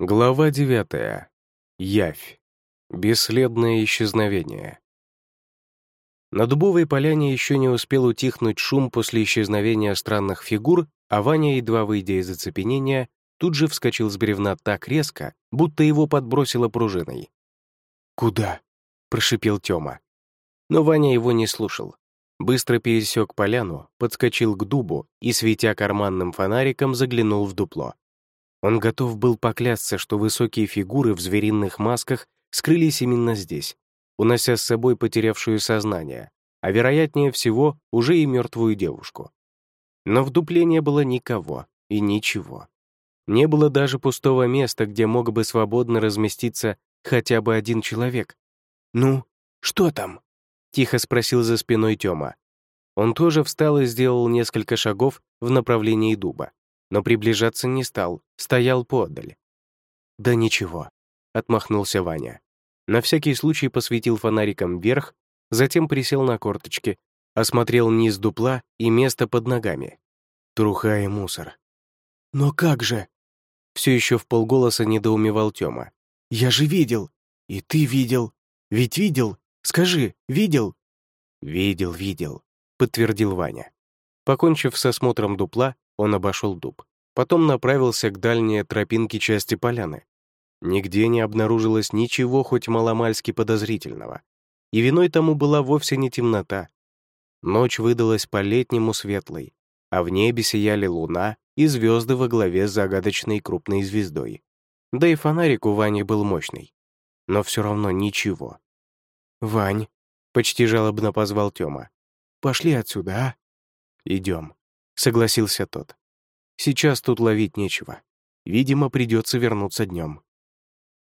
Глава 9. Явь. Бесследное исчезновение. На дубовой поляне еще не успел утихнуть шум после исчезновения странных фигур, а Ваня, едва выйдя из оцепенения, тут же вскочил с бревна так резко, будто его подбросило пружиной. «Куда?» — прошипел Тёма. Но Ваня его не слушал. Быстро пересек поляну, подскочил к дубу и, светя карманным фонариком, заглянул в дупло. Он готов был поклясться, что высокие фигуры в звериных масках скрылись именно здесь, унося с собой потерявшую сознание, а вероятнее всего уже и мертвую девушку. Но в дупле не было никого и ничего. Не было даже пустого места, где мог бы свободно разместиться хотя бы один человек. «Ну, что там?» — тихо спросил за спиной Тёма. Он тоже встал и сделал несколько шагов в направлении дуба но приближаться не стал, стоял подаль. «Да ничего», — отмахнулся Ваня. На всякий случай посветил фонариком вверх, затем присел на корточки, осмотрел низ дупла и место под ногами. Труха и мусор. «Но как же?» Все еще в полголоса недоумевал Тёма. «Я же видел! И ты видел! Ведь видел? Скажи, видел?» «Видел, видел», — подтвердил Ваня. Покончив с осмотром дупла, он обошел дуб. Потом направился к дальней тропинке части поляны. Нигде не обнаружилось ничего хоть маломальски подозрительного. И виной тому была вовсе не темнота. Ночь выдалась по-летнему светлой, а в небе сияли луна и звезды во главе с загадочной крупной звездой. Да и фонарик у Вани был мощный. Но все равно ничего. «Вань», — почти жалобно позвал Тёма, — «пошли отсюда, а?» «Идем», согласился тот. Сейчас тут ловить нечего. Видимо, придется вернуться днем.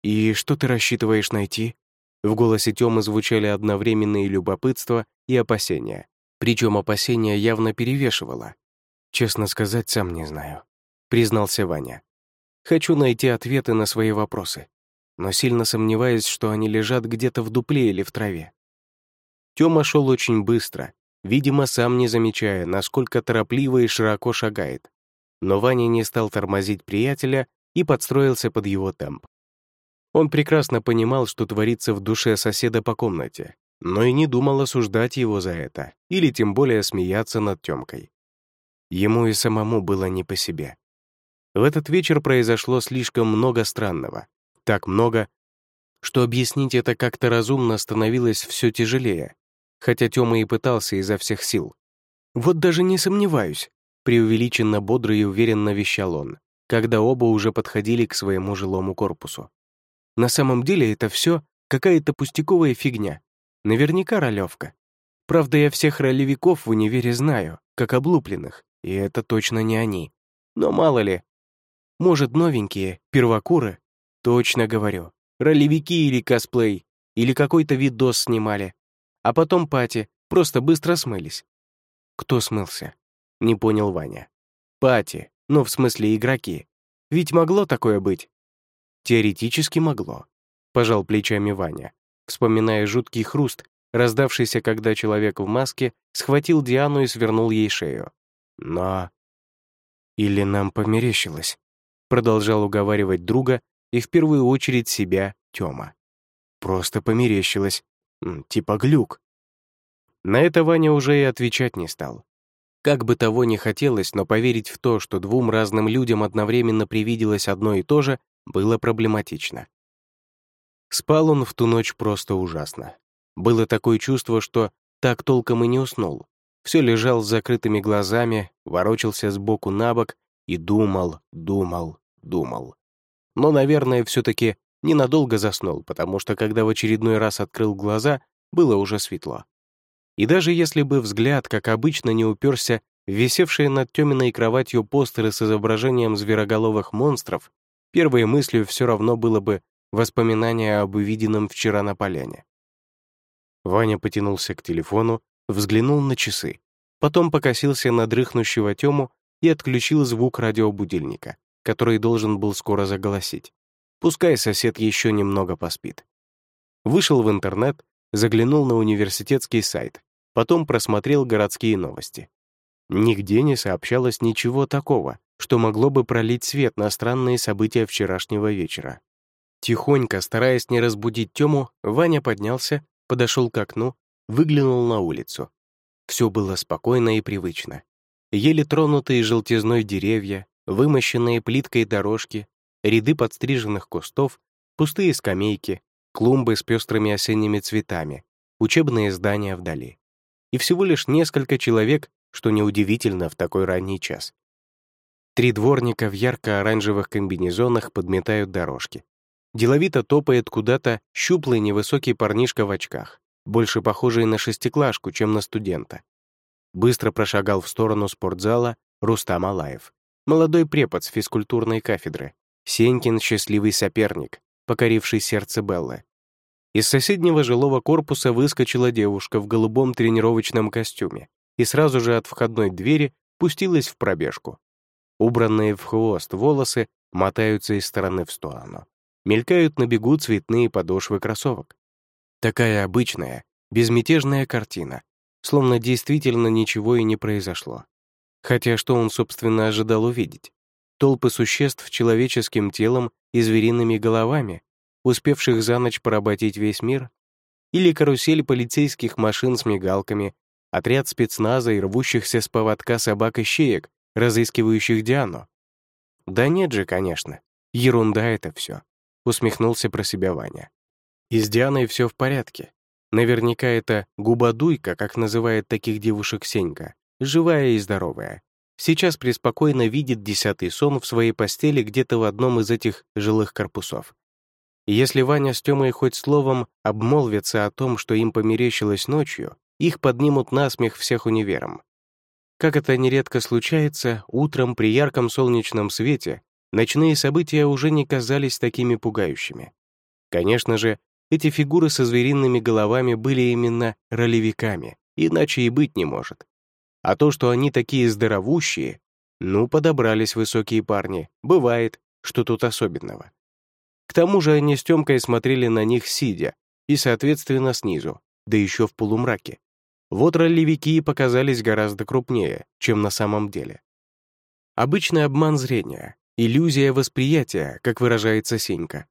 «И что ты рассчитываешь найти?» В голосе Тёмы звучали одновременные любопытство и опасения. Причем опасения явно перевешивало. «Честно сказать, сам не знаю», — признался Ваня. «Хочу найти ответы на свои вопросы, но сильно сомневаюсь, что они лежат где-то в дупле или в траве». Тёма шел очень быстро, видимо, сам не замечая, насколько торопливо и широко шагает. Но Ваня не стал тормозить приятеля и подстроился под его темп. Он прекрасно понимал, что творится в душе соседа по комнате, но и не думал осуждать его за это, или тем более смеяться над Тёмкой. Ему и самому было не по себе. В этот вечер произошло слишком много странного. Так много, что объяснить это как-то разумно становилось все тяжелее хотя Тёма и пытался изо всех сил. «Вот даже не сомневаюсь», — преувеличенно бодро и уверенно вещал он, когда оба уже подходили к своему жилому корпусу. «На самом деле это все какая-то пустяковая фигня. Наверняка ролевка. Правда, я всех ролевиков в универе знаю, как облупленных, и это точно не они. Но мало ли. Может, новенькие, первокуры? Точно говорю. Ролевики или косплей, или какой-то видос снимали, а потом Пати просто быстро смылись. Кто смылся? Не понял Ваня. Пати, ну в смысле игроки. Ведь могло такое быть? Теоретически могло. Пожал плечами Ваня, вспоминая жуткий хруст, раздавшийся, когда человек в маске схватил Диану и свернул ей шею. Но... Или нам померещилось? Продолжал уговаривать друга и в первую очередь себя Тёма. Просто померещилось. Типа глюк. На это Ваня уже и отвечать не стал. Как бы того ни хотелось, но поверить в то, что двум разным людям одновременно привиделось одно и то же, было проблематично. Спал он в ту ночь просто ужасно. Было такое чувство, что так толком и не уснул. Все лежал с закрытыми глазами, ворочался сбоку на бок и думал, думал, думал. Но, наверное, все-таки ненадолго заснул, потому что когда в очередной раз открыл глаза, было уже светло. И даже если бы взгляд, как обычно, не уперся в висевшие над Тёминой кроватью постеры с изображением звероголовых монстров, первой мыслью все равно было бы воспоминание об увиденном вчера на поляне. Ваня потянулся к телефону, взглянул на часы, потом покосился на дрыхнущего Тему и отключил звук радиобудильника, который должен был скоро заголосить. Пускай сосед еще немного поспит. Вышел в интернет, заглянул на университетский сайт, потом просмотрел городские новости. Нигде не сообщалось ничего такого, что могло бы пролить свет на странные события вчерашнего вечера. Тихонько, стараясь не разбудить Тему, Ваня поднялся, подошел к окну, выглянул на улицу. Все было спокойно и привычно. Еле тронутые желтизной деревья, вымощенные плиткой дорожки, ряды подстриженных кустов, пустые скамейки, клумбы с пестрыми осенними цветами, учебные здания вдали. И всего лишь несколько человек, что неудивительно в такой ранний час. Три дворника в ярко-оранжевых комбинезонах подметают дорожки. Деловито топает куда-то щуплый невысокий парнишка в очках, больше похожий на шестиклашку, чем на студента. Быстро прошагал в сторону спортзала Рустам Алаев, молодой препод с физкультурной кафедры, Сенькин счастливый соперник, покоривший сердце Беллы. Из соседнего жилого корпуса выскочила девушка в голубом тренировочном костюме и сразу же от входной двери пустилась в пробежку. Убранные в хвост волосы мотаются из стороны в сторону мелькают на бегу цветные подошвы кроссовок. Такая обычная, безмятежная картина, словно действительно ничего и не произошло. Хотя что он, собственно, ожидал увидеть? Толпы существ человеческим телом и звериными головами, успевших за ночь поработить весь мир? Или карусель полицейских машин с мигалками, отряд спецназа и рвущихся с поводка собак и щеек, разыскивающих Диану? Да нет же, конечно. Ерунда это все усмехнулся про себя Ваня. И с Дианой все в порядке. Наверняка это губодуйка, как называет таких девушек Сенька, живая и здоровая. Сейчас преспокойно видит десятый сон в своей постели где-то в одном из этих жилых корпусов. Если Ваня с Тёмой хоть словом обмолвятся о том, что им померещилось ночью, их поднимут на смех всех универом. Как это нередко случается, утром при ярком солнечном свете ночные события уже не казались такими пугающими. Конечно же, эти фигуры со звериными головами были именно ролевиками, иначе и быть не может. А то, что они такие здоровущие, ну, подобрались высокие парни, бывает, что тут особенного. К тому же они с Тёмкой смотрели на них сидя, и, соответственно, снизу, да еще в полумраке. Вот ролевики показались гораздо крупнее, чем на самом деле. Обычный обман зрения, Иллюзия восприятия, как выражается Сенька.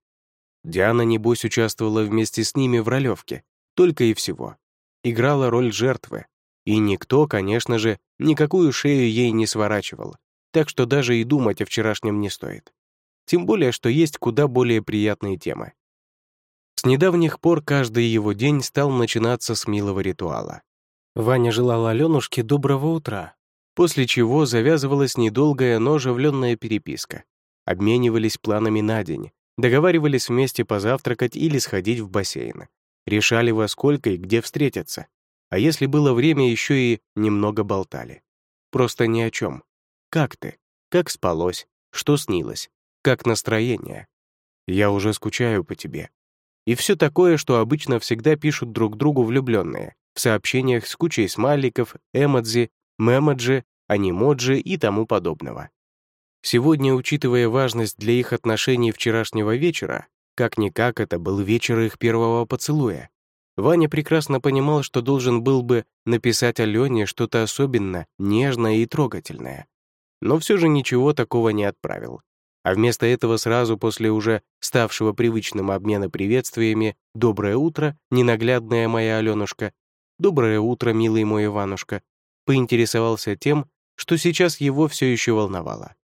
Диана, небось, участвовала вместе с ними в ролевке, только и всего. Играла роль жертвы. И никто, конечно же, никакую шею ей не сворачивал, так что даже и думать о вчерашнем не стоит. Тем более, что есть куда более приятные темы. С недавних пор каждый его день стал начинаться с милого ритуала. Ваня желал Аленушке доброго утра, после чего завязывалась недолгая, но оживленная переписка. Обменивались планами на день, договаривались вместе позавтракать или сходить в бассейн. Решали во сколько и где встретиться. А если было время, еще и немного болтали. Просто ни о чем. Как ты? Как спалось? Что снилось? Как настроение? Я уже скучаю по тебе. И все такое, что обычно всегда пишут друг другу влюбленные в сообщениях с кучей смайликов, эмодзи мемоджи, анимоджи и тому подобного. Сегодня, учитывая важность для их отношений вчерашнего вечера, как-никак это был вечер их первого поцелуя, Ваня прекрасно понимал, что должен был бы написать Алене что-то особенно нежное и трогательное. Но все же ничего такого не отправил. А вместо этого сразу после уже ставшего привычным обмена приветствиями «Доброе утро, ненаглядная моя Аленушка», «Доброе утро, милый мой Иванушка», поинтересовался тем, что сейчас его все еще волновало.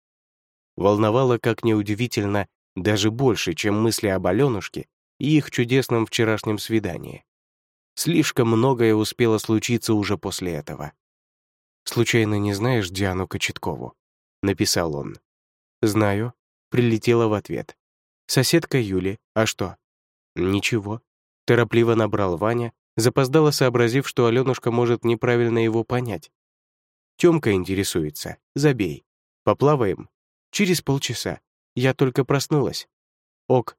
Волновало, как неудивительно, даже больше, чем мысли об Аленушке и их чудесном вчерашнем свидании. Слишком многое успело случиться уже после этого. «Случайно не знаешь Диану Кочеткову?» — написал он. «Знаю», — прилетела в ответ. «Соседка Юли, а что?» «Ничего», — торопливо набрал Ваня, запоздало сообразив, что Алёнушка может неправильно его понять. Тёмка интересуется. Забей. Поплаваем? Через полчаса. Я только проснулась. Ок.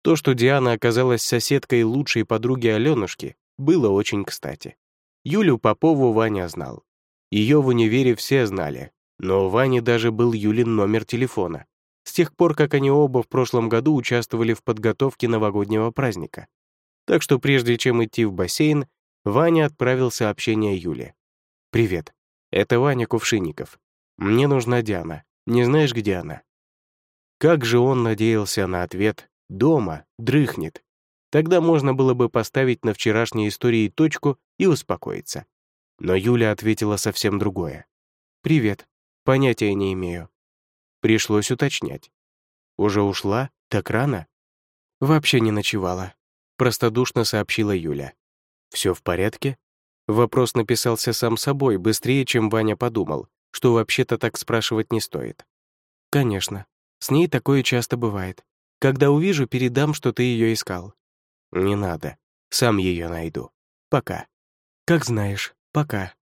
То, что Диана оказалась соседкой лучшей подруги Алёнушки, было очень кстати. Юлю Попову Ваня знал. Ее в универе все знали, но у Вани даже был Юлин номер телефона. С тех пор, как они оба в прошлом году участвовали в подготовке новогоднего праздника. Так что прежде чем идти в бассейн, Ваня отправил сообщение Юле. «Привет, это Ваня Кувшинников. Мне нужна Диана. Не знаешь, где она?» Как же он надеялся на ответ «дома, дрыхнет». Тогда можно было бы поставить на вчерашней истории точку и успокоиться. Но Юля ответила совсем другое. «Привет. Понятия не имею». Пришлось уточнять. «Уже ушла? Так рано?» «Вообще не ночевала», — простодушно сообщила Юля. «Все в порядке?» Вопрос написался сам собой, быстрее, чем Ваня подумал, что вообще-то так спрашивать не стоит. «Конечно. С ней такое часто бывает. Когда увижу, передам, что ты ее искал». «Не надо. Сам ее найду. Пока». «Как знаешь. Пока».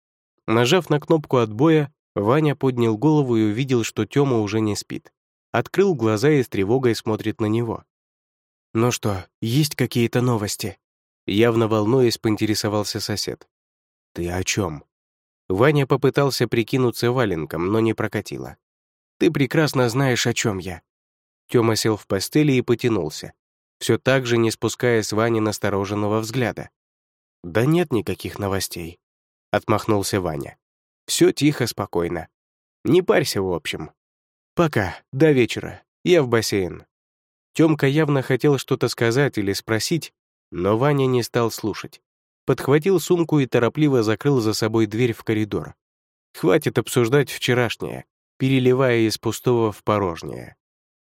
Нажав на кнопку отбоя, Ваня поднял голову и увидел, что Тёма уже не спит. Открыл глаза и с тревогой смотрит на него. «Ну что, есть какие-то новости?» Явно волнуясь, поинтересовался сосед. «Ты о чем? Ваня попытался прикинуться валенком, но не прокатило. «Ты прекрасно знаешь, о чем я». Тёма сел в постели и потянулся, все так же не спуская с Вани настороженного взгляда. «Да нет никаких новостей», — отмахнулся Ваня. Все тихо, спокойно. Не парься, в общем. Пока, до вечера. Я в бассейн». Тёмка явно хотел что-то сказать или спросить, но Ваня не стал слушать. Подхватил сумку и торопливо закрыл за собой дверь в коридор. Хватит обсуждать вчерашнее, переливая из пустого в порожнее.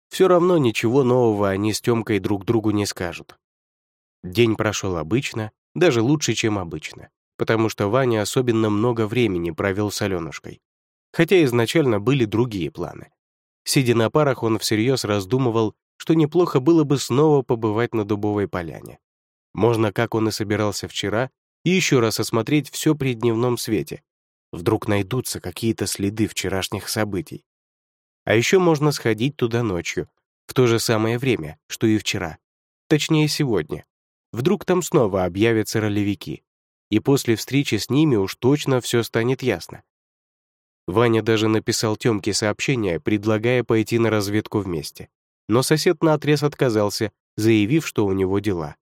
Все равно ничего нового они с Тёмкой друг другу не скажут. День прошел обычно, даже лучше, чем обычно потому что Ваня особенно много времени провел с Аленушкой. Хотя изначально были другие планы. Сидя на парах, он всерьез раздумывал, что неплохо было бы снова побывать на Дубовой поляне. Можно, как он и собирался вчера, и еще раз осмотреть все при дневном свете. Вдруг найдутся какие-то следы вчерашних событий. А еще можно сходить туда ночью, в то же самое время, что и вчера. Точнее, сегодня. Вдруг там снова объявятся ролевики и после встречи с ними уж точно все станет ясно. Ваня даже написал Тёмке сообщение, предлагая пойти на разведку вместе. Но сосед наотрез отказался, заявив, что у него дела.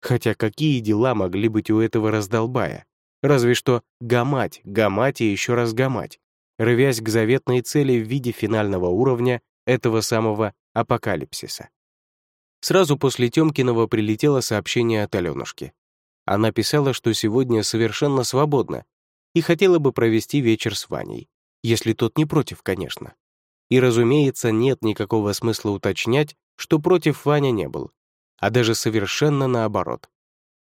Хотя какие дела могли быть у этого раздолбая? Разве что гамать, гамать и еще раз гамать, рывясь к заветной цели в виде финального уровня этого самого апокалипсиса. Сразу после Тёмкиного прилетело сообщение от Алёнушки. Она писала, что сегодня совершенно свободна и хотела бы провести вечер с Ваней, если тот не против, конечно. И, разумеется, нет никакого смысла уточнять, что против Ваня не был, а даже совершенно наоборот.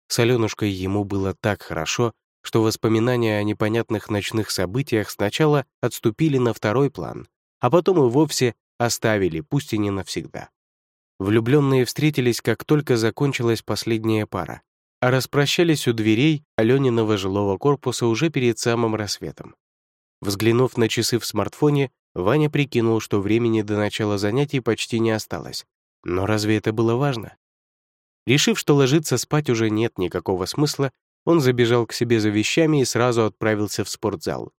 С Аленушкой ему было так хорошо, что воспоминания о непонятных ночных событиях сначала отступили на второй план, а потом и вовсе оставили, пусть и не навсегда. Влюбленные встретились, как только закончилась последняя пара, а распрощались у дверей Алёниного жилого корпуса уже перед самым рассветом. Взглянув на часы в смартфоне, Ваня прикинул, что времени до начала занятий почти не осталось. Но разве это было важно? Решив, что ложиться спать уже нет никакого смысла, он забежал к себе за вещами и сразу отправился в спортзал.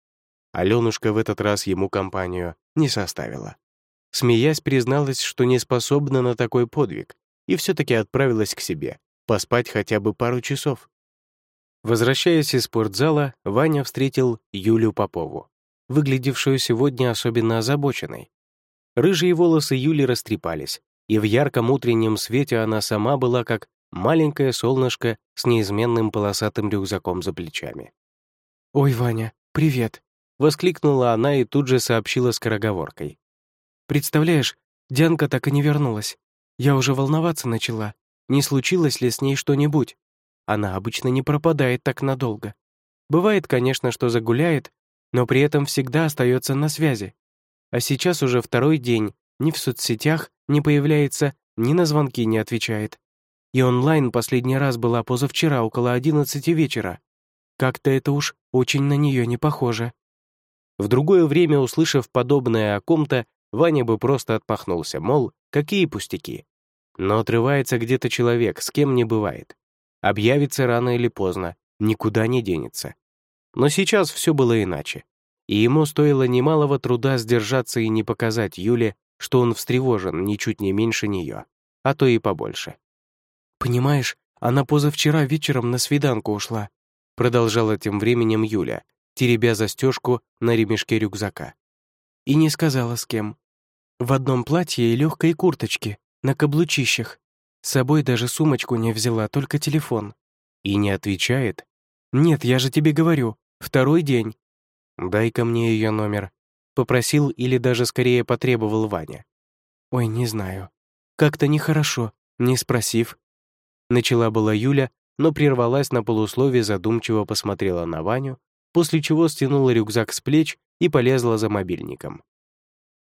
Алёнушка в этот раз ему компанию не составила. Смеясь, призналась, что не способна на такой подвиг, и все таки отправилась к себе, поспать хотя бы пару часов. Возвращаясь из спортзала, Ваня встретил Юлю Попову, выглядевшую сегодня особенно озабоченной. Рыжие волосы Юли растрепались, и в ярком утреннем свете она сама была как маленькое солнышко с неизменным полосатым рюкзаком за плечами. «Ой, Ваня, привет!» — воскликнула она и тут же сообщила скороговоркой. «Представляешь, Дианка так и не вернулась. Я уже волноваться начала не случилось ли с ней что-нибудь. Она обычно не пропадает так надолго. Бывает, конечно, что загуляет, но при этом всегда остается на связи. А сейчас уже второй день, ни в соцсетях не появляется, ни на звонки не отвечает. И онлайн последний раз была позавчера около 11 вечера. Как-то это уж очень на нее не похоже. В другое время, услышав подобное о ком-то, Ваня бы просто отмахнулся, мол, какие пустяки. Но отрывается где-то человек, с кем не бывает. Объявится рано или поздно, никуда не денется. Но сейчас все было иначе. И ему стоило немалого труда сдержаться и не показать Юле, что он встревожен ничуть не меньше нее, а то и побольше. «Понимаешь, она позавчера вечером на свиданку ушла», продолжала тем временем Юля, теребя застежку на ремешке рюкзака. И не сказала, с кем. В одном платье и легкой курточке, на каблучищах. С собой даже сумочку не взяла, только телефон. И не отвечает? Нет, я же тебе говорю, второй день. Дай-ка мне ее номер. Попросил или даже скорее потребовал Ваня. Ой, не знаю. Как-то нехорошо, не спросив. Начала была Юля, но прервалась на полуслове, задумчиво посмотрела на Ваню, после чего стянула рюкзак с плеч и полезла за мобильником.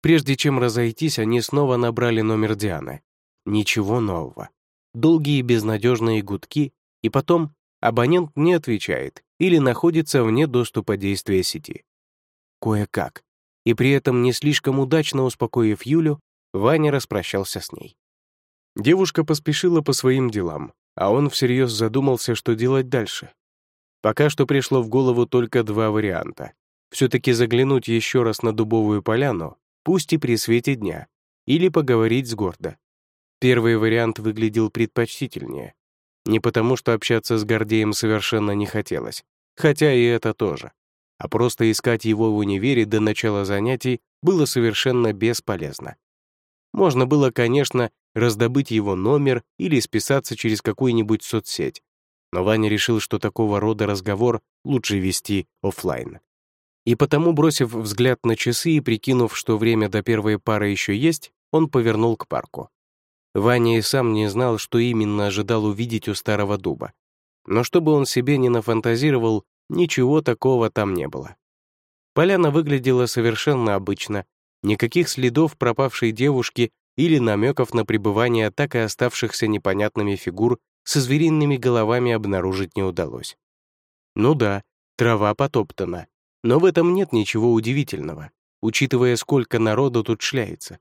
Прежде чем разойтись, они снова набрали номер Дианы. Ничего нового. Долгие безнадежные гудки, и потом абонент не отвечает или находится вне доступа действия сети. Кое-как. И при этом не слишком удачно успокоив Юлю, Ваня распрощался с ней. Девушка поспешила по своим делам, а он всерьез задумался, что делать дальше. Пока что пришло в голову только два варианта. Все-таки заглянуть еще раз на дубовую поляну, пусть и при свете дня, или поговорить с Гордо. Первый вариант выглядел предпочтительнее. Не потому, что общаться с Гордеем совершенно не хотелось, хотя и это тоже. А просто искать его в универе до начала занятий было совершенно бесполезно. Можно было, конечно, раздобыть его номер или списаться через какую-нибудь соцсеть, но Ваня решил, что такого рода разговор лучше вести офлайн. И потому, бросив взгляд на часы и прикинув, что время до первой пары еще есть, он повернул к парку. Ваня и сам не знал, что именно ожидал увидеть у старого дуба. Но чтобы он себе не нафантазировал, ничего такого там не было. Поляна выглядела совершенно обычно, никаких следов пропавшей девушки или намеков на пребывание так и оставшихся непонятными фигур со звериными головами обнаружить не удалось. Ну да, трава потоптана, но в этом нет ничего удивительного, учитывая, сколько народу тут шляется.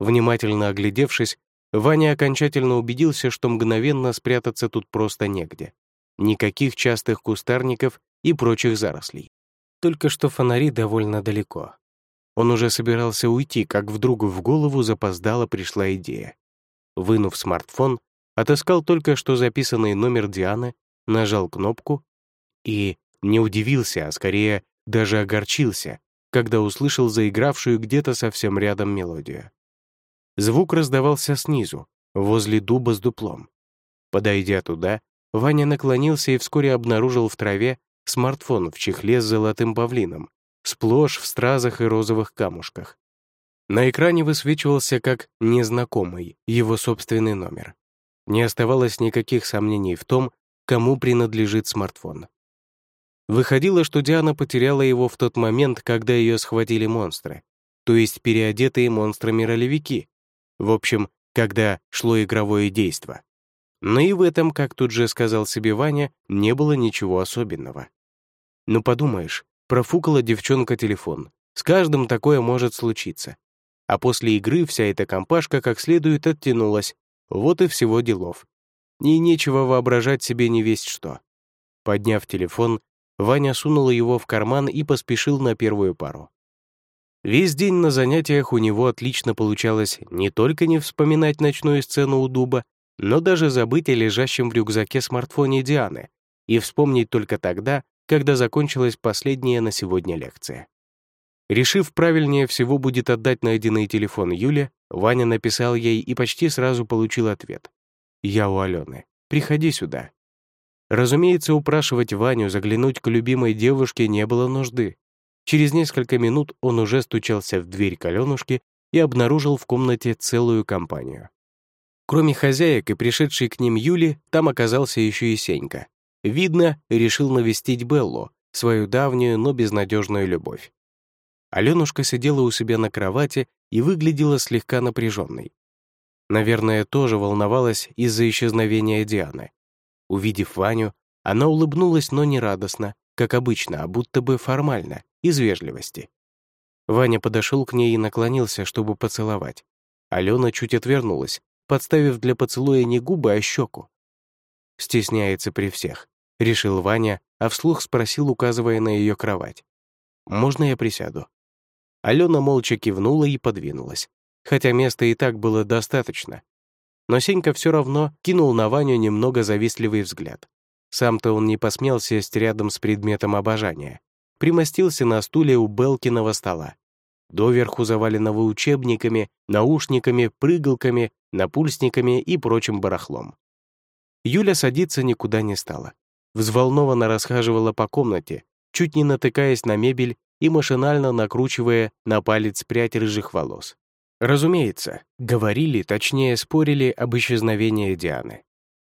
Внимательно оглядевшись, Ваня окончательно убедился, что мгновенно спрятаться тут просто негде. Никаких частых кустарников и прочих зарослей. Только что фонари довольно далеко. Он уже собирался уйти, как вдруг в голову запоздала пришла идея. Вынув смартфон, отыскал только что записанный номер Дианы, нажал кнопку и не удивился, а скорее даже огорчился, когда услышал заигравшую где-то совсем рядом мелодию. Звук раздавался снизу, возле дуба с дуплом. Подойдя туда, Ваня наклонился и вскоре обнаружил в траве смартфон в чехле с золотым павлином, сплошь в стразах и розовых камушках. На экране высвечивался как незнакомый его собственный номер. Не оставалось никаких сомнений в том, кому принадлежит смартфон. Выходило, что Диана потеряла его в тот момент, когда ее схватили монстры, то есть переодетые монстрами-ролевики, в общем, когда шло игровое действо. Но и в этом, как тут же сказал себе Ваня, не было ничего особенного. Ну подумаешь, профукала девчонка телефон. С каждым такое может случиться. А после игры вся эта компашка как следует оттянулась. Вот и всего делов. И нечего воображать себе не весть что. Подняв телефон, Ваня сунул его в карман и поспешил на первую пару. Весь день на занятиях у него отлично получалось не только не вспоминать ночную сцену у дуба, но даже забыть о лежащем в рюкзаке смартфоне Дианы и вспомнить только тогда, когда закончилась последняя на сегодня лекция. Решив, правильнее всего будет отдать найденный телефон Юле, Ваня написал ей и почти сразу получил ответ. «Я у Алены. Приходи сюда». Разумеется, упрашивать Ваню заглянуть к любимой девушке не было нужды. Через несколько минут он уже стучался в дверь Каленушки и обнаружил в комнате целую компанию. Кроме хозяек и пришедшей к ним Юли, там оказался еще и Сенька. Видно, решил навестить Беллу, свою давнюю, но безнадежную любовь. Аленушка сидела у себя на кровати и выглядела слегка напряженной. Наверное, тоже волновалась из-за исчезновения Дианы. Увидев Ваню, она улыбнулась, но не радостно, как обычно, а будто бы формально, из вежливости. Ваня подошел к ней и наклонился, чтобы поцеловать. Алена чуть отвернулась, подставив для поцелуя не губы, а щеку. «Стесняется при всех», — решил Ваня, а вслух спросил, указывая на ее кровать. «Можно я присяду?» Алена молча кивнула и подвинулась, хотя места и так было достаточно. Но Сенька все равно кинул на Ваню немного завистливый взгляд. Сам-то он не посмел сесть рядом с предметом обожания, примостился на стуле у Белкиного стола. доверху заваленного учебниками, наушниками, прыгалками, напульсниками и прочим барахлом. Юля садиться никуда не стала. Взволнованно расхаживала по комнате, чуть не натыкаясь на мебель и машинально накручивая на палец прядь рыжих волос. Разумеется, говорили, точнее спорили об исчезновении Дианы.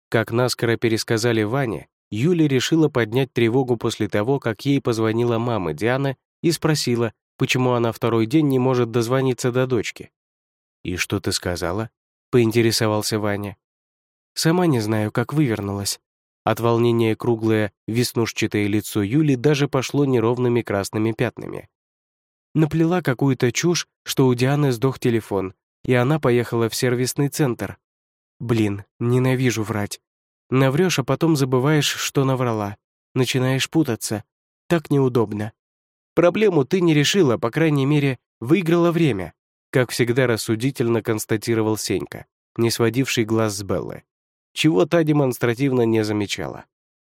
Как наскоро пересказали Ване, Юля решила поднять тревогу после того, как ей позвонила мама Дианы и спросила, почему она второй день не может дозвониться до дочки. «И что ты сказала?» — поинтересовался Ваня. «Сама не знаю, как вывернулась». От волнения круглое, веснушчатое лицо Юли даже пошло неровными красными пятнами. Наплела какую-то чушь, что у Дианы сдох телефон, и она поехала в сервисный центр. Блин, ненавижу врать. Наврешь, а потом забываешь, что наврала. Начинаешь путаться. Так неудобно. Проблему ты не решила, по крайней мере, выиграла время, как всегда рассудительно констатировал Сенька, не сводивший глаз с Беллы, чего та демонстративно не замечала.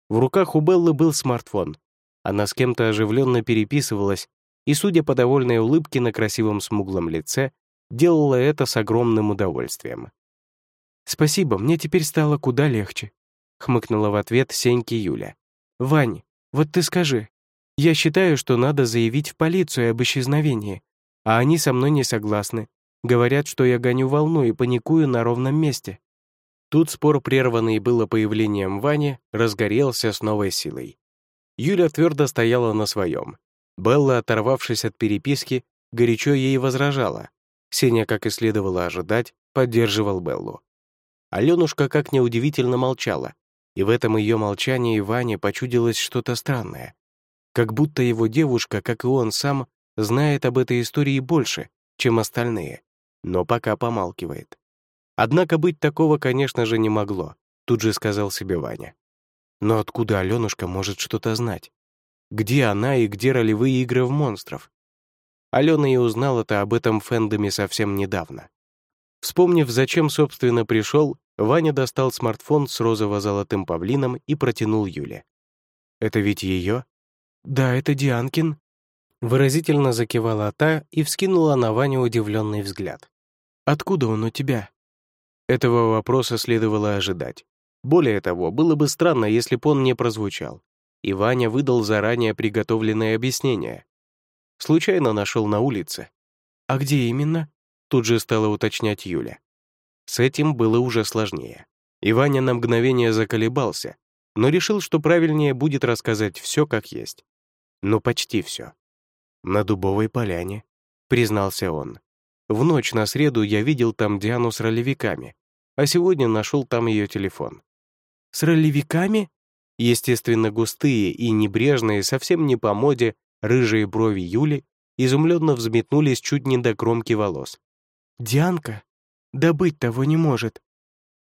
В руках у Беллы был смартфон. Она с кем-то оживленно переписывалась и, судя по довольной улыбке на красивом смуглом лице, делала это с огромным удовольствием. «Спасибо, мне теперь стало куда легче», — хмыкнула в ответ Сеньки Юля. «Вань, вот ты скажи, я считаю, что надо заявить в полицию об исчезновении, а они со мной не согласны. Говорят, что я гоню волну и паникую на ровном месте. Тут спор, прерванный было появлением Вани, разгорелся с новой силой. Юля твердо стояла на своем. Белла, оторвавшись от переписки, горячо ей возражала. Сеня, как и следовало ожидать, поддерживал Беллу. Аленушка, как неудивительно, молчала, и в этом ее молчании Ване почудилось что-то странное. Как будто его девушка, как и он сам, знает об этой истории больше, чем остальные, но пока помалкивает. Однако быть такого, конечно же, не могло, тут же сказал себе Ваня. Но откуда Аленушка может что-то знать? Где она и где ролевые игры в монстров? Алена и узнала-то об этом фэндоме совсем недавно. Вспомнив, зачем, собственно, пришел, Ваня достал смартфон с розово-золотым павлином и протянул Юле. «Это ведь ее?» «Да, это Дианкин», — выразительно закивала та и вскинула на Ваню удивленный взгляд. «Откуда он у тебя?» Этого вопроса следовало ожидать. Более того, было бы странно, если бы он не прозвучал. И Ваня выдал заранее приготовленное объяснение. Случайно нашел на улице. «А где именно?» Тут же стала уточнять Юля. С этим было уже сложнее. И Ваня на мгновение заколебался, но решил, что правильнее будет рассказать все как есть. Ну, почти все. «На Дубовой поляне», — признался он. «В ночь на среду я видел там Диану с ролевиками, а сегодня нашел там ее телефон». «С ролевиками?» Естественно, густые и небрежные, совсем не по моде, рыжие брови Юли изумленно взметнулись чуть не до кромки волос. «Дианка? Да быть того не может.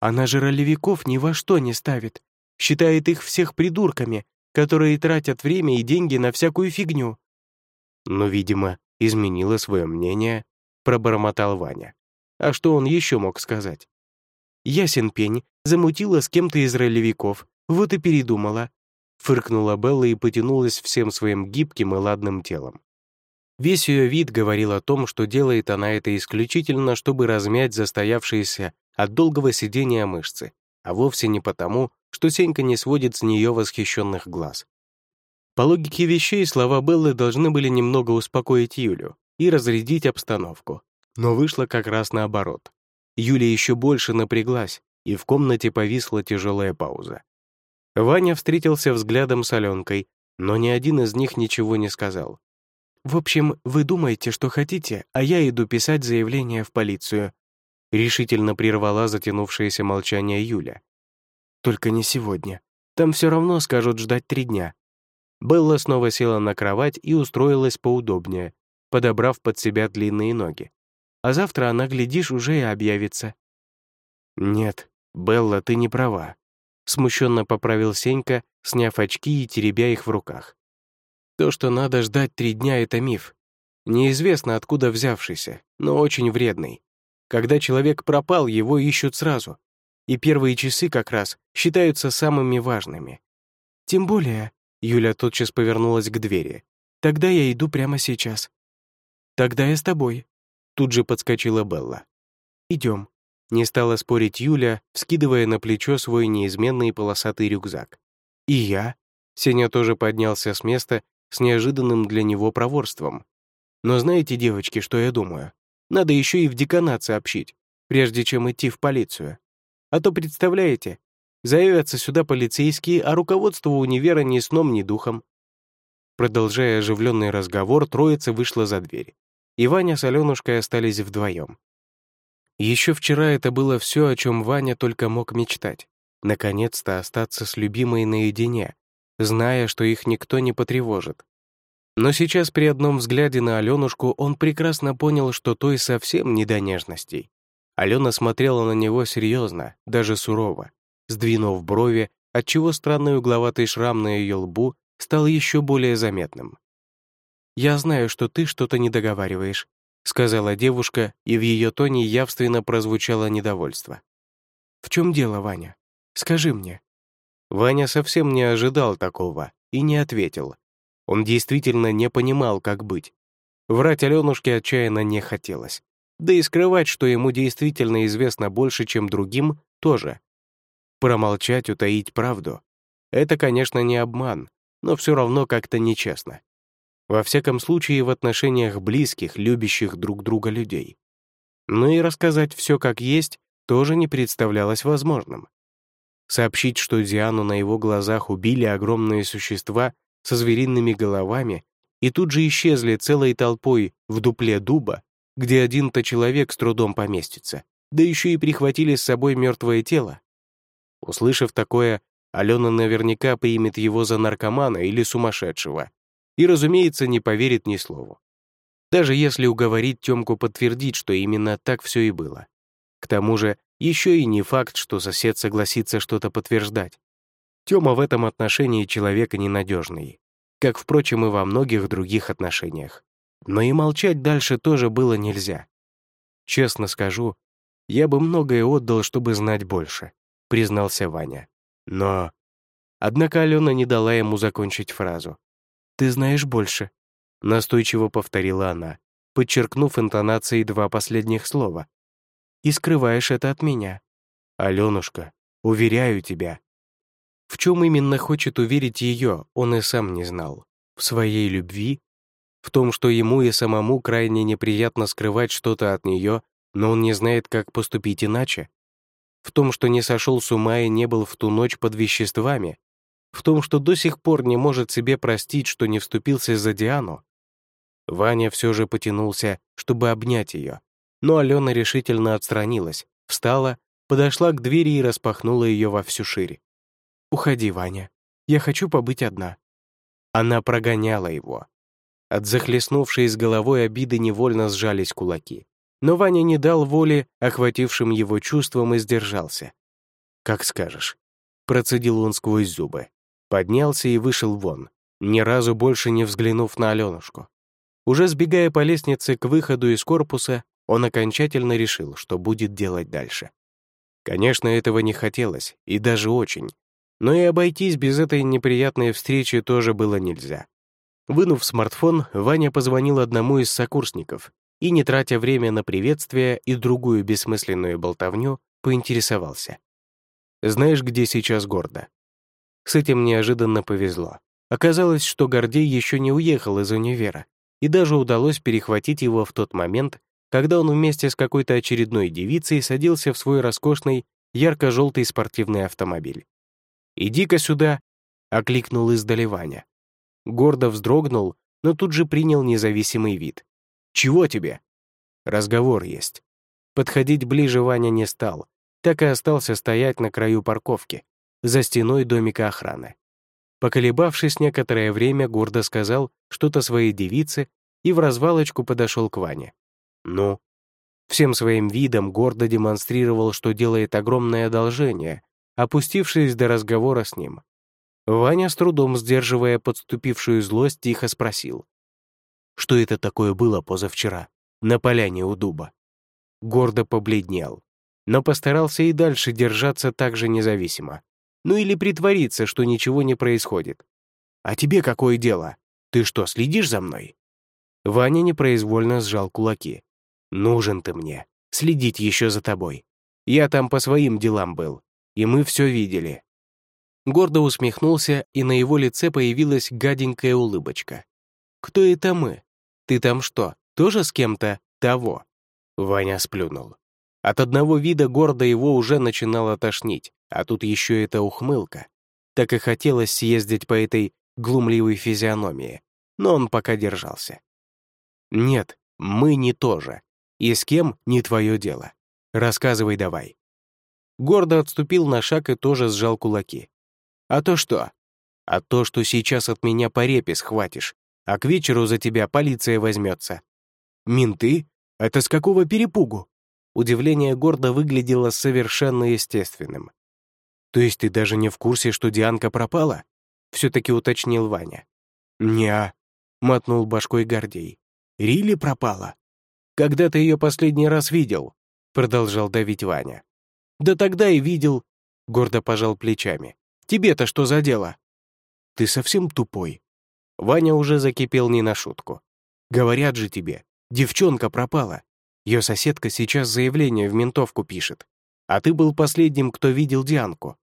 Она же ролевиков ни во что не ставит, считает их всех придурками, которые тратят время и деньги на всякую фигню». «Но, видимо, изменила свое мнение», — пробормотал Ваня. А что он еще мог сказать? «Ясен пень, замутила с кем-то из ролевиков, вот и передумала», фыркнула Белла и потянулась всем своим гибким и ладным телом. Весь ее вид говорил о том, что делает она это исключительно, чтобы размять застоявшиеся от долгого сидения мышцы, а вовсе не потому, что Сенька не сводит с нее восхищенных глаз. По логике вещей слова Беллы должны были немного успокоить Юлю и разрядить обстановку. Но вышло как раз наоборот. Юля еще больше напряглась, и в комнате повисла тяжелая пауза. Ваня встретился взглядом с Аленкой, но ни один из них ничего не сказал. «В общем, вы думаете, что хотите, а я иду писать заявление в полицию», решительно прервала затянувшееся молчание Юля. Только не сегодня. Там все равно скажут ждать три дня. Белла снова села на кровать и устроилась поудобнее, подобрав под себя длинные ноги. А завтра она, глядишь, уже и объявится. «Нет, Белла, ты не права», — смущенно поправил Сенька, сняв очки и теребя их в руках. «То, что надо ждать три дня, — это миф. Неизвестно, откуда взявшийся, но очень вредный. Когда человек пропал, его ищут сразу, и первые часы как раз считаются самыми важными. Тем более, Юля тотчас повернулась к двери. Тогда я иду прямо сейчас. Тогда я с тобой. Тут же подскочила Белла. Идем. Не стала спорить Юля, вскидывая на плечо свой неизменный полосатый рюкзак. И я. Сеня тоже поднялся с места с неожиданным для него проворством. Но знаете, девочки, что я думаю? Надо еще и в деканат сообщить, прежде чем идти в полицию. А то, представляете, заявятся сюда полицейские, а руководство универа ни сном, ни духом. Продолжая оживленный разговор, троица вышла за дверь. И Ваня с Аленушкой остались вдвоем. Еще вчера это было все, о чем Ваня только мог мечтать. Наконец-то остаться с любимой наедине, зная, что их никто не потревожит. Но сейчас при одном взгляде на Аленушку он прекрасно понял, что той совсем не до нежностей. Алена смотрела на него серьезно, даже сурово, сдвинув брови, отчего странный угловатый шрам на ее лбу стал еще более заметным. «Я знаю, что ты что-то не договариваешь», сказала девушка, и в ее тоне явственно прозвучало недовольство. «В чем дело, Ваня? Скажи мне». Ваня совсем не ожидал такого и не ответил. Он действительно не понимал, как быть. Врать Аленушке отчаянно не хотелось. Да и скрывать, что ему действительно известно больше, чем другим, тоже. Промолчать, утаить правду. Это, конечно, не обман, но все равно как-то нечестно. Во всяком случае, в отношениях близких, любящих друг друга людей. Но и рассказать все как есть тоже не представлялось возможным. Сообщить, что Диану на его глазах убили огромные существа со звериными головами и тут же исчезли целой толпой в дупле дуба, где один-то человек с трудом поместится, да еще и прихватили с собой мертвое тело. Услышав такое, Алена наверняка примет его за наркомана или сумасшедшего и, разумеется, не поверит ни слову. Даже если уговорить Тёмку подтвердить, что именно так все и было. К тому же, еще и не факт, что сосед согласится что-то подтверждать. Тёма в этом отношении человек ненадежный, как, впрочем, и во многих других отношениях. Но и молчать дальше тоже было нельзя. Честно скажу, я бы многое отдал, чтобы знать больше, признался Ваня. Но... Однако Алена не дала ему закончить фразу. «Ты знаешь больше», — настойчиво повторила она, подчеркнув интонацией два последних слова. «И скрываешь это от меня». «Аленушка, уверяю тебя». В чем именно хочет уверить ее, он и сам не знал. В своей любви в том, что ему и самому крайне неприятно скрывать что-то от нее, но он не знает, как поступить иначе. В том, что не сошел с ума и не был в ту ночь под веществами. В том, что до сих пор не может себе простить, что не вступился за Диану. Ваня все же потянулся, чтобы обнять ее. Но Алена решительно отстранилась, встала, подошла к двери и распахнула ее во всю шире. «Уходи, Ваня. Я хочу побыть одна». Она прогоняла его, от захлестнувшей с головой обиды невольно сжались кулаки. Но Ваня не дал воли охватившим его чувствам и сдержался. «Как скажешь», — процедил он сквозь зубы. Поднялся и вышел вон, ни разу больше не взглянув на Аленушку. Уже сбегая по лестнице к выходу из корпуса, он окончательно решил, что будет делать дальше. Конечно, этого не хотелось, и даже очень. Но и обойтись без этой неприятной встречи тоже было нельзя. Вынув смартфон, Ваня позвонил одному из сокурсников и, не тратя время на приветствие и другую бессмысленную болтовню, поинтересовался. «Знаешь, где сейчас Гордо?» С этим неожиданно повезло. Оказалось, что Гордей еще не уехал из универа, и даже удалось перехватить его в тот момент, когда он вместе с какой-то очередной девицей садился в свой роскошный, ярко-желтый спортивный автомобиль. «Иди-ка сюда!» — окликнул издали Ваня. Гордо вздрогнул, но тут же принял независимый вид. «Чего тебе?» «Разговор есть». Подходить ближе Ваня не стал, так и остался стоять на краю парковки, за стеной домика охраны. Поколебавшись некоторое время, гордо сказал что-то своей девице и в развалочку подошел к Ване. «Ну?» Всем своим видом гордо демонстрировал, что делает огромное одолжение, опустившись до разговора с ним. Ваня, с трудом сдерживая подступившую злость, тихо спросил. «Что это такое было позавчера, на поляне у дуба?» Гордо побледнел, но постарался и дальше держаться так же независимо. Ну или притвориться, что ничего не происходит. «А тебе какое дело? Ты что, следишь за мной?» Ваня непроизвольно сжал кулаки. «Нужен ты мне. Следить еще за тобой. Я там по своим делам был, и мы все видели». Гордо усмехнулся, и на его лице появилась гаденькая улыбочка. «Кто это мы? Ты там что, тоже с кем-то того?» Ваня сплюнул. От одного вида города его уже начинало тошнить, а тут еще эта ухмылка. Так и хотелось съездить по этой глумливой физиономии, но он пока держался. «Нет, мы не тоже. И с кем — не твое дело. Рассказывай давай». Гордо отступил на шаг и тоже сжал кулаки. «А то что?» «А то, что сейчас от меня по репе схватишь, а к вечеру за тебя полиция возьмется». «Менты? Это с какого перепугу?» Удивление гордо выглядело совершенно естественным. «То есть ты даже не в курсе, что Дианка пропала?» — все-таки уточнил Ваня. «Не-а», мотнул башкой Гордей. «Рили пропала?» «Когда ты ее последний раз видел?» — продолжал давить Ваня. «Да тогда и видел», — гордо пожал плечами. «Тебе-то что за дело?» «Ты совсем тупой». Ваня уже закипел не на шутку. «Говорят же тебе, девчонка пропала. Ее соседка сейчас заявление в ментовку пишет. А ты был последним, кто видел Дианку.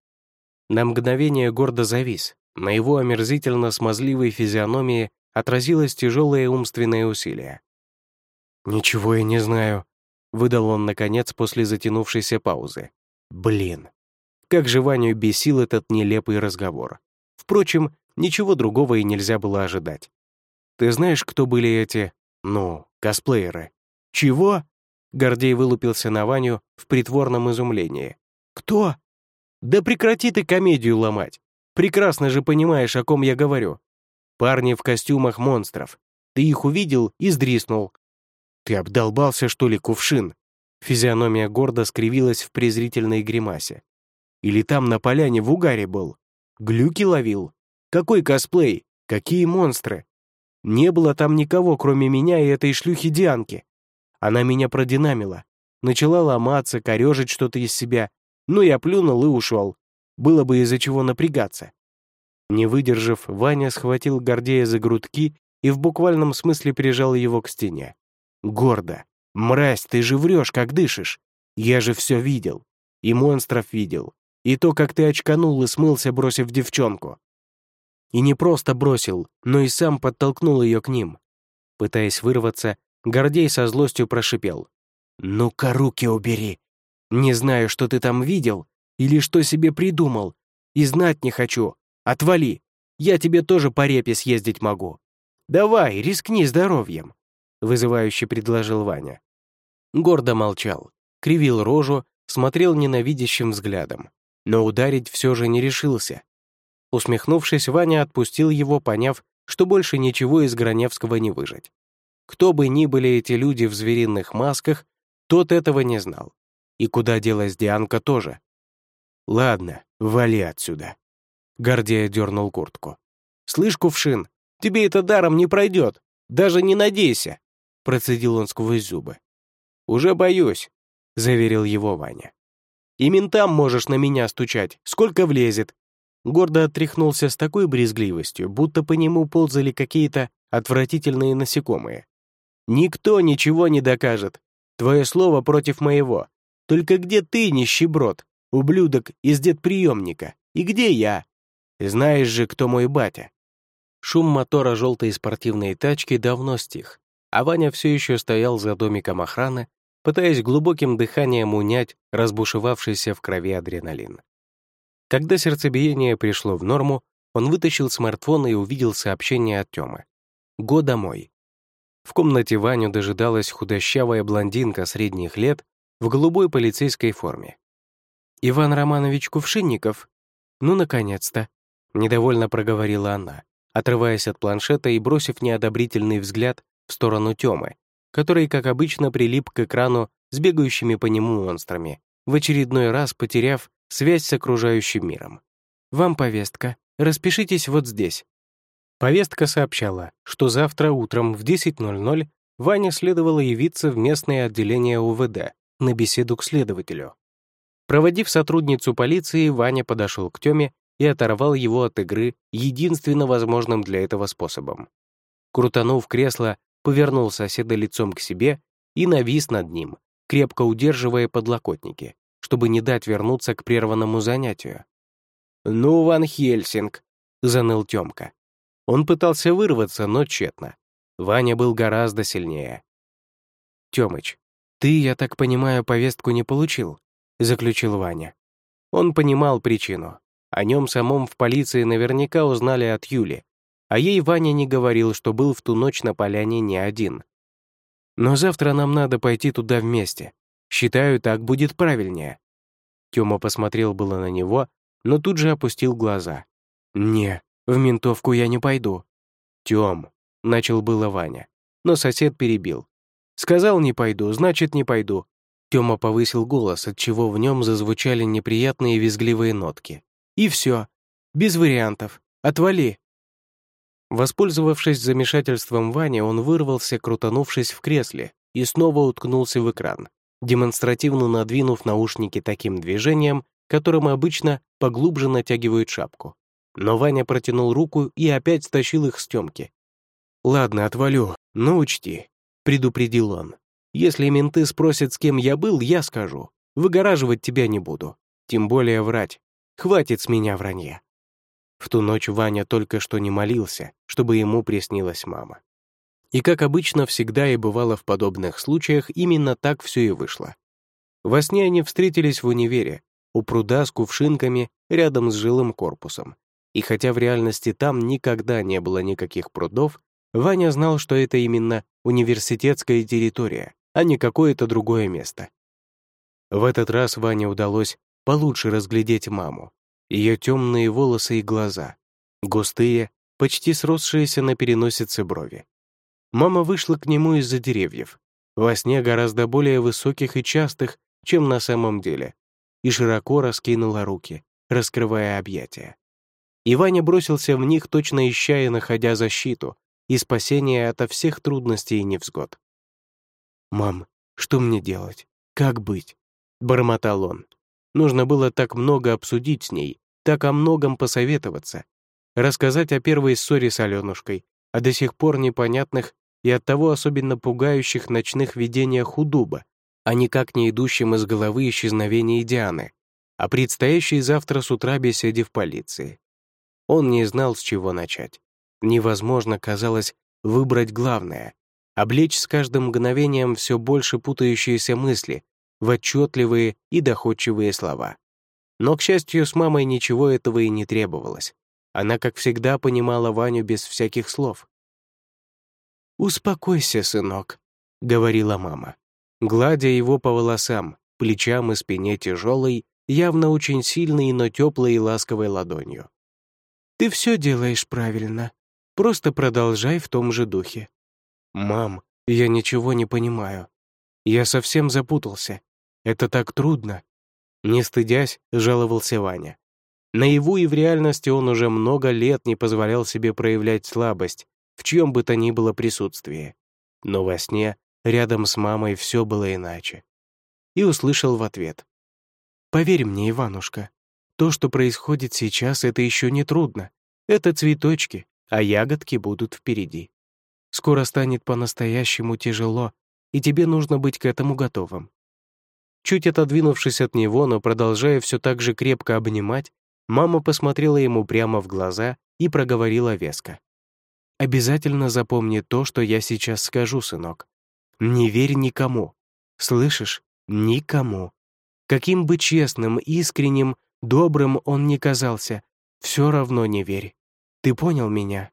На мгновение гордо завис. На его омерзительно-смазливой физиономии отразилось тяжелое умственное усилие. «Ничего я не знаю», — выдал он, наконец, после затянувшейся паузы. «Блин, как же Ваню бесил этот нелепый разговор. Впрочем, ничего другого и нельзя было ожидать. Ты знаешь, кто были эти, ну, косплееры?» «Чего?» Гордей вылупился на Ваню в притворном изумлении. «Кто?» «Да прекрати ты комедию ломать. Прекрасно же понимаешь, о ком я говорю. Парни в костюмах монстров. Ты их увидел и сдриснул. Ты обдолбался, что ли, кувшин?» Физиономия гордо скривилась в презрительной гримасе. «Или там на поляне в угаре был? Глюки ловил? Какой косплей? Какие монстры? Не было там никого, кроме меня и этой шлюхи Дианки. Она меня продинамила. Начала ломаться, корежить что-то из себя, ну, я плюнул и ушел. Было бы из-за чего напрягаться. Не выдержав, Ваня схватил Гордея за грудки и в буквальном смысле прижал его к стене. «Гордо! Мразь, ты же врешь, как дышишь! Я же все видел. И монстров видел. И то, как ты очканул и смылся, бросив девчонку. И не просто бросил, но и сам подтолкнул ее к ним. Пытаясь вырваться, Гордей со злостью прошипел. «Ну-ка, руки убери! Не знаю, что ты там видел или что себе придумал. И знать не хочу. Отвали. Я тебе тоже по репе съездить могу. Давай, рискни здоровьем», — вызывающе предложил Ваня. Гордо молчал, кривил рожу, смотрел ненавидящим взглядом, но ударить все же не решился. Усмехнувшись, Ваня отпустил его, поняв, что больше ничего из Граневского не выжить. Кто бы ни были эти люди в звериных масках, тот этого не знал. И куда делась Дианка тоже. «Ладно, вали отсюда». Гордея дернул куртку. «Слышь, кувшин, тебе это даром не пройдет. Даже не надейся», процедил он сквозь зубы. «Уже боюсь», — заверил его Ваня. «И ментам можешь на меня стучать, сколько влезет». Гордо отряхнулся с такой брезгливостью, будто по нему ползали какие-то отвратительные насекомые. «Никто ничего не докажет. Твое слово против моего. Только где ты, нищеброд, ублюдок из детприемника? И где я? Знаешь же, кто мой батя?» Шум мотора желтой спортивной тачки давно стих, а Ваня все еще стоял за домиком охраны, пытаясь глубоким дыханием унять разбушевавшийся в крови адреналин. Когда сердцебиение пришло в норму, он вытащил смартфон и увидел сообщение от Тёмы. «Го домой». В комнате Ваню дожидалась худощавая блондинка средних лет в голубой полицейской форме. «Иван Романович Кувшинников? Ну, наконец-то!» — недовольно проговорила она, отрываясь от планшета и бросив неодобрительный взгляд в сторону Тёмы, который, как обычно, прилип к экрану с бегающими по нему монстрами, в очередной раз потеряв связь с окружающим миром. «Вам повестка. Распишитесь вот здесь». Повестка сообщала, что завтра утром в 10.00 Ване следовало явиться в местное отделение УВД, на беседу к следователю. Проводив сотрудницу полиции, Ваня подошел к Тёме и оторвал его от игры единственно возможным для этого способом. Крутанув кресло, повернул соседа лицом к себе и навис над ним, крепко удерживая подлокотники, чтобы не дать вернуться к прерванному занятию. «Ну, Ван Хельсинг!» — заныл Тёмка. Он пытался вырваться, но тщетно. Ваня был гораздо сильнее. «Тёмыч, ты, я так понимаю, повестку не получил?» — заключил Ваня. Он понимал причину. О нем самом в полиции наверняка узнали от Юли, а ей Ваня не говорил, что был в ту ночь на поляне не один. «Но завтра нам надо пойти туда вместе. Считаю, так будет правильнее». Тёма посмотрел было на него, но тут же опустил глаза. «Не, в ментовку я не пойду». «Тём», — начал было Ваня, но сосед перебил. «Сказал, не пойду, значит, не пойду». Тёма повысил голос, отчего в нем зазвучали неприятные визгливые нотки. «И все. Без вариантов. Отвали». Воспользовавшись замешательством Вани, он вырвался, крутанувшись в кресле, и снова уткнулся в экран, демонстративно надвинув наушники таким движением, которым обычно поглубже натягивают шапку. Но Ваня протянул руку и опять стащил их с Тёмки. «Ладно, отвалю, но учти», — предупредил он. «Если менты спросят, с кем я был, я скажу. Выгораживать тебя не буду. Тем более врать. Хватит с меня вранья». В ту ночь Ваня только что не молился, чтобы ему приснилась мама. И, как обычно, всегда и бывало в подобных случаях, именно так все и вышло. Во сне они встретились в универе, у пруда с кувшинками рядом с жилым корпусом. И хотя в реальности там никогда не было никаких прудов, Ваня знал, что это именно университетская территория, а не какое-то другое место. В этот раз Ване удалось получше разглядеть маму, ее темные волосы и глаза, густые, почти сросшиеся на переносице брови. Мама вышла к нему из-за деревьев, во сне гораздо более высоких и частых, чем на самом деле, и широко раскинула руки, раскрывая объятия. И Ваня бросился в них, точно ища и находя защиту и спасение ото всех трудностей и невзгод. «Мам, что мне делать? Как быть?» — бормотал он. Нужно было так много обсудить с ней, так о многом посоветоваться, рассказать о первой ссоре с Аленушкой, о до сих пор непонятных и оттого особенно пугающих ночных видениях у дуба, а никак не идущем из головы исчезновении Дианы, а предстоящей завтра с утра беседе в полиции. Он не знал, с чего начать. Невозможно, казалось, выбрать главное, облечь с каждым мгновением все больше путающиеся мысли в отчетливые и доходчивые слова. Но, к счастью, с мамой ничего этого и не требовалось. Она, как всегда, понимала Ваню без всяких слов. «Успокойся, сынок», — говорила мама гладя его по волосам, плечам и спине тяжелой, явно очень сильной, но теплой и ласковой ладонью. «Ты все делаешь правильно. Просто продолжай в том же духе». «Мам, я ничего не понимаю. Я совсем запутался. Это так трудно». Не стыдясь, жаловался Ваня. Наяву и в реальности он уже много лет не позволял себе проявлять слабость в чьем бы то ни было присутствии. Но во сне Рядом с мамой все было иначе. И услышал в ответ. «Поверь мне, Иванушка, то, что происходит сейчас, это еще не трудно. Это цветочки, а ягодки будут впереди. Скоро станет по-настоящему тяжело, и тебе нужно быть к этому готовым». Чуть отодвинувшись от него, но продолжая все так же крепко обнимать, мама посмотрела ему прямо в глаза и проговорила веско. «Обязательно запомни то, что я сейчас скажу, сынок. Не верь никому. Слышишь? Никому. Каким бы честным, искренним, добрым он ни казался, все равно не верь. Ты понял меня?»